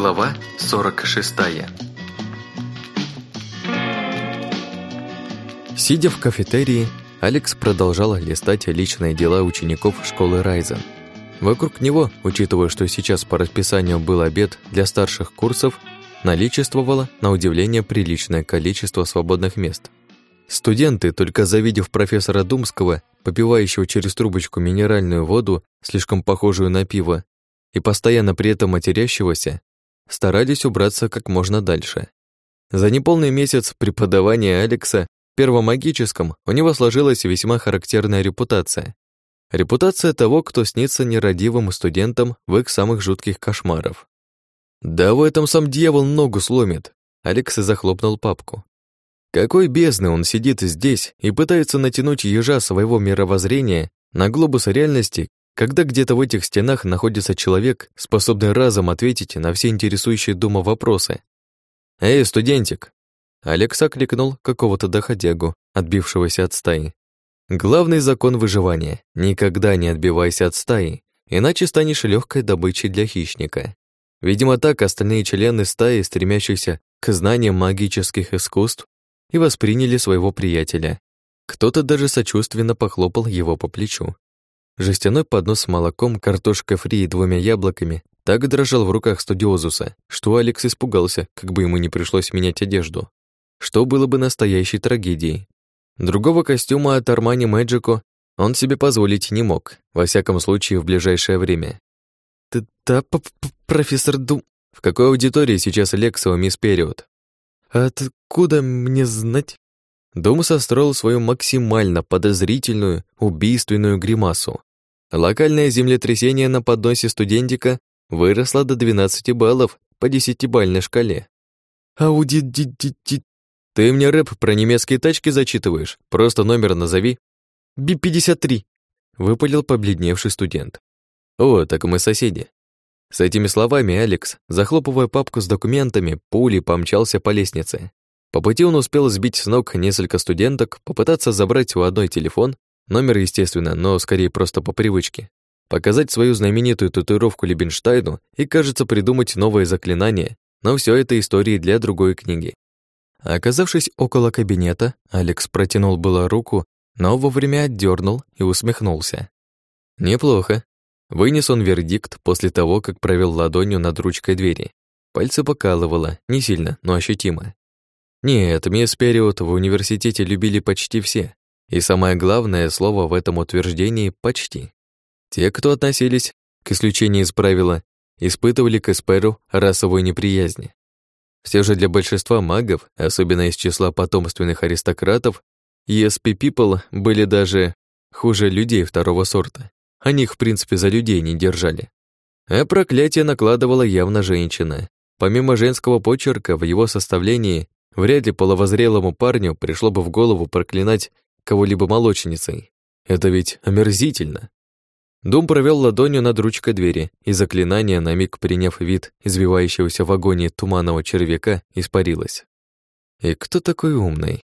Глава 46 Сидя в кафетерии, Алекс продолжал листать личные дела учеников школы Райзен. Вокруг него, учитывая, что сейчас по расписанию был обед для старших курсов, наличествовало, на удивление, приличное количество свободных мест. Студенты, только завидев профессора Думского, попивающего через трубочку минеральную воду, слишком похожую на пиво, и постоянно при этом матерящегося, старались убраться как можно дальше. За неполный месяц преподавания Алекса первомагическом у него сложилась весьма характерная репутация. Репутация того, кто снится нерадивым студентам в их самых жутких кошмаров. «Да в этом сам дьявол ногу сломит!» Алекс захлопнул папку. Какой бездны он сидит здесь и пытается натянуть ежа своего мировоззрения на глобус реальности, когда где-то в этих стенах находится человек, способный разом ответить на все интересующие Дума вопросы. «Эй, студентик!» Алекс окликнул какого-то доходягу, отбившегося от стаи. Главный закон выживания — никогда не отбивайся от стаи, иначе станешь легкой добычей для хищника. Видимо, так остальные члены стаи, стремящиеся к знаниям магических искусств, и восприняли своего приятеля. Кто-то даже сочувственно похлопал его по плечу. Жестяной поднос с молоком, картошкой фри и двумя яблоками так дрожал в руках студиозуса, что Алекс испугался, как бы ему не пришлось менять одежду. Что было бы настоящей трагедией. Другого костюма от Армани Мэджико он себе позволить не мог, во всяком случае в ближайшее время. «Да, профессор Дум...» В какой аудитории сейчас Лексова мисс Период? «Откуда мне знать?» Дум состроил свою максимально подозрительную, убийственную гримасу. Локальное землетрясение на подносе студентика выросло до 12 баллов по десятибальной шкале. Аудит ди ди ди Ты мне рэп про немецкие тачки зачитываешь? Просто номер назови. Би-53, выпалил побледневший студент. О, так мы соседи. С этими словами Алекс, захлопывая папку с документами, пулей помчался по лестнице. По пути он успел сбить с ног несколько студенток, попытаться забрать у одной телефон, Номер, естественно, но скорее просто по привычке. Показать свою знаменитую татуировку Лебенштайну и, кажется, придумать новое заклинание, но все это истории для другой книги. Оказавшись около кабинета, Алекс протянул было руку, но вовремя отдернул и усмехнулся. Неплохо. Вынес он вердикт после того, как провел ладонью над ручкой двери. Пальцы покалывало, не сильно, но ощутимо. Нет, мисс Период в университете любили почти все, и самое главное слово в этом утверждении «почти». Те, кто относились к исключению из правила, испытывали к Эсперу расовую неприязнь. Все же для большинства магов, особенно из числа потомственных аристократов, ESP People были даже хуже людей второго сорта. Они их, в принципе, за людей не держали. А проклятие накладывала явно женщина. Помимо женского почерка, в его составлении вряд ли половозрелому парню пришло бы в голову проклинать кого-либо молочницей. Это ведь омерзительно. Дум провел ладонью над ручкой двери, и заклинание, на миг приняв вид извивающегося в агонии туманного червяка, испарилось. И кто такой умный?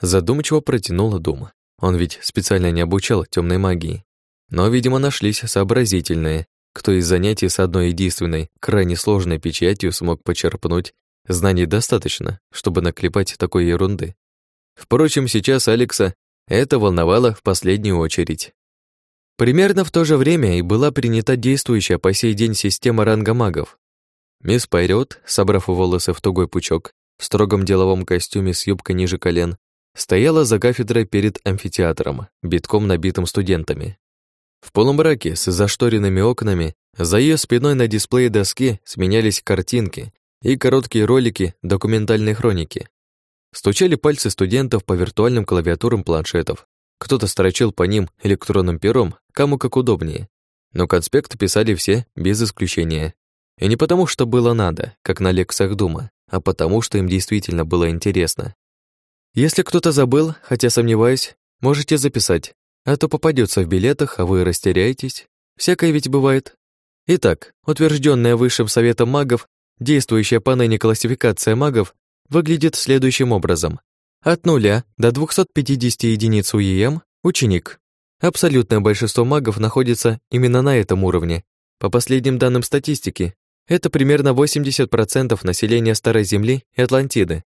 Задумчиво протянул Дум. Он ведь специально не обучал темной магии. Но, видимо, нашлись сообразительные, кто из занятий с одной единственной, крайне сложной печатью смог почерпнуть знаний достаточно, чтобы наклепать такой ерунды. Впрочем, сейчас Алекса это волновало в последнюю очередь. Примерно в то же время и была принята действующая по сей день система ранга магов. Мисс Пайрет, собрав волосы в тугой пучок, в строгом деловом костюме с юбкой ниже колен, стояла за кафедрой перед амфитеатром, битком набитым студентами. В полумраке с зашторенными окнами за ее спиной на дисплее доски сменялись картинки и короткие ролики документальной хроники. Стучали пальцы студентов по виртуальным клавиатурам планшетов. Кто-то строчил по ним электронным пером, кому как удобнее. Но конспекты писали все, без исключения. И не потому, что было надо, как на лекциях Дума, а потому, что им действительно было интересно. Если кто-то забыл, хотя сомневаюсь, можете записать, а то попадется в билетах, а вы растеряетесь. Всякое ведь бывает. Итак, утвержденная Высшим Советом магов, действующая по ныне классификация магов выглядит следующим образом. От 0 до 250 единиц УЕМ – ученик. Абсолютное большинство магов находится именно на этом уровне. По последним данным статистики, Это примерно 80% населения Старой Земли и Атлантиды.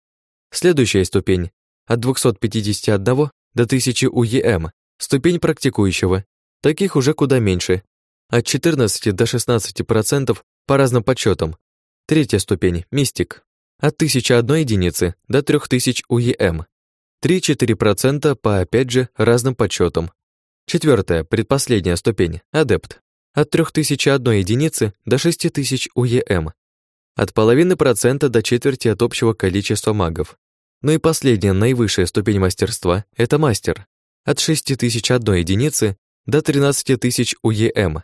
Следующая ступень от 251 до 1000 УЕМ, ступень практикующего. Таких уже куда меньше. От 14 до 16% по разным подсчетам. Третья ступень мистик. От 1001 единицы до 3000 УЕМ. 3-4% по опять же разным подсчетам. Четвертая, предпоследняя ступень адепт. От 3001 единицы до 6000 УЕМ. От половины процента до четверти от общего количества магов. Ну и последняя, наивысшая ступень мастерства – это мастер. От 6001 единицы до 13000 УЕМ.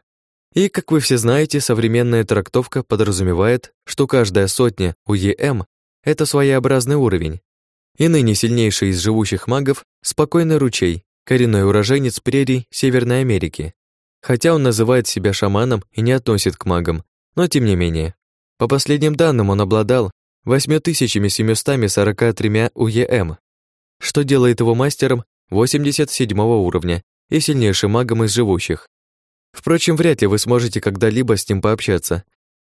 И, как вы все знаете, современная трактовка подразумевает, что каждая сотня УЕМ – это своеобразный уровень. И ныне сильнейший из живущих магов – спокойный ручей, коренной уроженец прерий Северной Америки. Хотя он называет себя шаманом и не относит к магам, но тем не менее. По последним данным он обладал 8743 УЕМ, что делает его мастером 87 уровня и сильнейшим магом из живущих. Впрочем, вряд ли вы сможете когда-либо с ним пообщаться.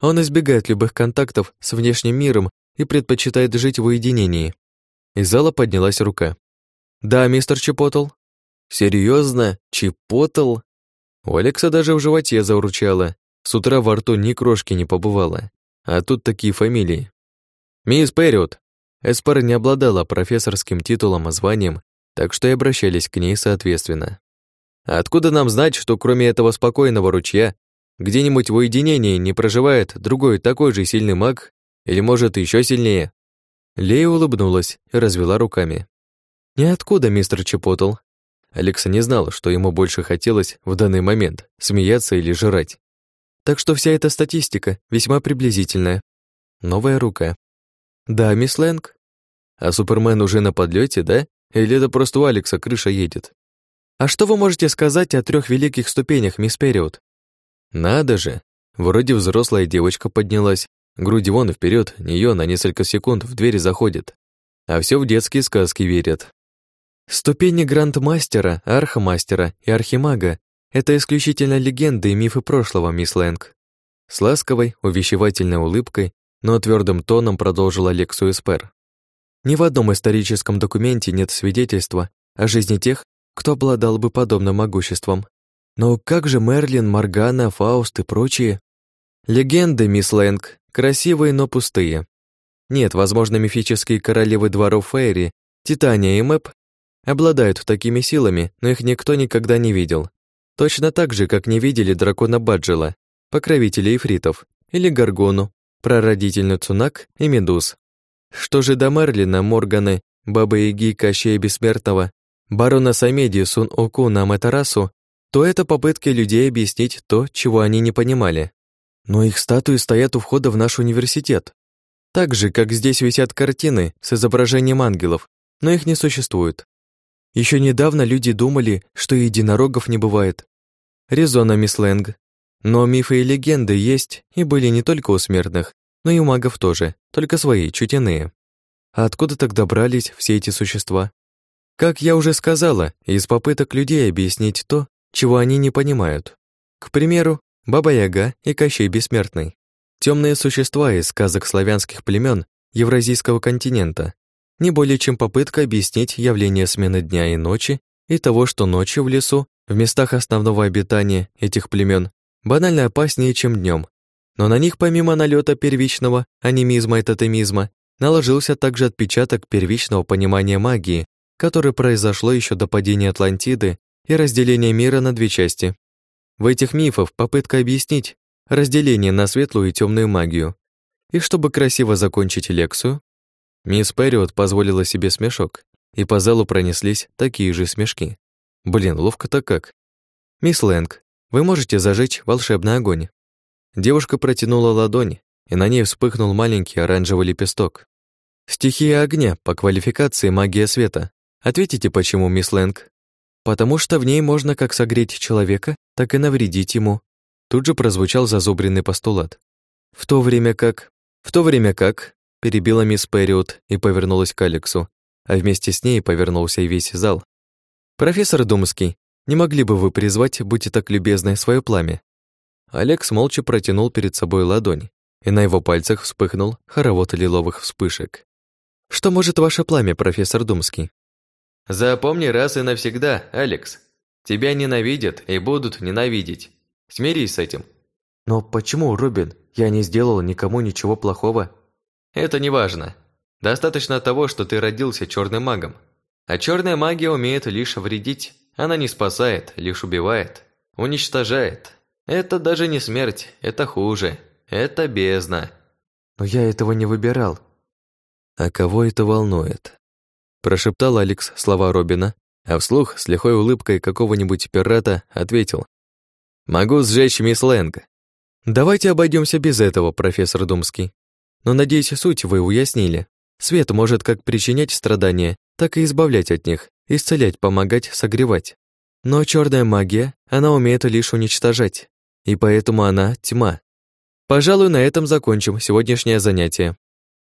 Он избегает любых контактов с внешним миром и предпочитает жить в уединении. Из зала поднялась рука. «Да, мистер Чепотл». «Серьезно? Чепотл?» У Алекса даже в животе заурчало. С утра во рту ни крошки не побывало. А тут такие фамилии. «Мисс Перриот!» Эспар не обладала профессорским титулом и званием, так что и обращались к ней соответственно. «Откуда нам знать, что кроме этого спокойного ручья где-нибудь в уединении не проживает другой такой же сильный маг, или, может, еще сильнее?» Лея улыбнулась и развела руками. «Ниоткуда, мистер Чепотл». Алекса не знала, что ему больше хотелось в данный момент – смеяться или жрать. Так что вся эта статистика весьма приблизительная. Новая рука. Да, мисс Лэнг. А Супермен уже на подлете, да? Или это просто у Алекса крыша едет? А что вы можете сказать о трех великих ступенях, мисс Период? Надо же. Вроде взрослая девочка поднялась. Груди вон вперед, нее на несколько секунд в двери заходит. А все в детские сказки верят. Ступени грандмастера, архмастера и архимага — это исключительно легенды и мифы прошлого, мисс Лэнг. С ласковой, увещевательной улыбкой но твердым тоном продолжил Алексу Эспер. Ни в одном историческом документе нет свидетельства о жизни тех, кто обладал бы подобным могуществом. Но как же Мерлин, Моргана, Фауст и прочие? Легенды, мисс Лэнг, красивые, но пустые. Нет, возможно, мифические королевы дворов Фейри, Титания и Мэп обладают такими силами, но их никто никогда не видел. Точно так же, как не видели дракона Баджела, покровителя эфритов, или Гаргону, прародительницу Нак и Медуз. Что же до Мерлина, Морганы, Бабы-Яги, Кощея Бессмертного, барона Самеди, Сун-Оку на Матарасу, то это попытки людей объяснить то, чего они не понимали. Но их статуи стоят у входа в наш университет. Так же, как здесь висят картины с изображением ангелов, но их не существует. Еще недавно люди думали, что единорогов не бывает. Резона, мисс Лэнг. Но мифы и легенды есть и были не только у смертных, но и у магов тоже, только свои, чуть иные. А откуда тогда брались все эти существа? Как я уже сказала, из попыток людей объяснить то, чего они не понимают. К примеру, Баба-Яга и Кощей Бессмертный. Темные существа из сказок славянских племен Евразийского континента. Не более чем попытка объяснить явление смены дня и ночи и того, что ночью в лесу, в местах основного обитания этих племен, банально опаснее, чем днем. Но на них помимо налета первичного анимизма и тотемизма наложился также отпечаток первичного понимания магии, которое произошло еще до падения Атлантиды и разделения мира на две части. В этих мифах попытка объяснить разделение на светлую и темную магию. И чтобы красиво закончить лекцию, мисс Перриот позволила себе смешок, и по залу пронеслись такие же смешки. Блин, ловко-то как. Мисс Лэнг, вы можете зажечь волшебный огонь. Девушка протянула ладонь, и на ней вспыхнул маленький оранжевый лепесток. Стихия огня по квалификации магия света. Ответите, почему, мисс Лэнг? Потому что в ней можно как согреть человека, так и навредить ему. Тут же прозвучал зазубренный постулат. В то время как... В то время как... Перебила мисс Перриот и повернулась к Алексу, а вместе с ней повернулся и весь зал. «Профессор Думский, не могли бы вы призвать, будьте так любезны, свое пламя?» Алекс молча протянул перед собой ладонь, и на его пальцах вспыхнул хоровод лиловых вспышек. «Что может ваше пламя, профессор Думский?» «Запомни раз и навсегда, Алекс. Тебя ненавидят и будут ненавидеть. Смирись с этим». «Но почему, Робин? Я не сделал никому ничего плохого». «Это не важно. Достаточно того, что ты родился черным магом. А черная магия умеет лишь вредить. Она не спасает, лишь убивает, уничтожает. Это даже не смерть, это хуже. Это бездна. Но я этого не выбирал. А кого это волнует? Прошептал Алекс слова Робина, а вслух с лихой улыбкой какого-нибудь пирата ответил. «Могу сжечь мисс Лэнг». «Давайте обойдемся без этого, профессор Думский. Но, надеюсь, суть вы уяснили. Свет может как причинять страдания, так и избавлять от них, исцелять, помогать, согревать. Но черная магия, она умеет лишь уничтожать, и поэтому она тьма. Пожалуй, на этом закончим сегодняшнее занятие.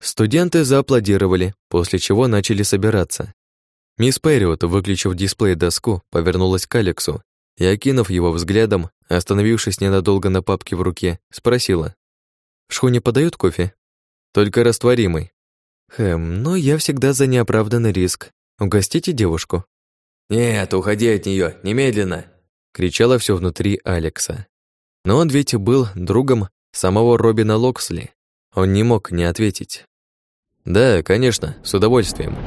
Студенты зааплодировали, после чего начали собираться. Мисс Перриот, выключив дисплей-доску, повернулась к Алексу и, окинув его взглядом, остановившись ненадолго на папке в руке, спросила. «В шхуне подают кофе?» «Только растворимый». «Хэм, но я всегда за неоправданный риск. Угостите девушку». «Нет, уходи от нее, немедленно!» кричало все внутри Алекса. Но он ведь был другом самого Робина Локсли. Он не мог не ответить. «Да, конечно, с удовольствием».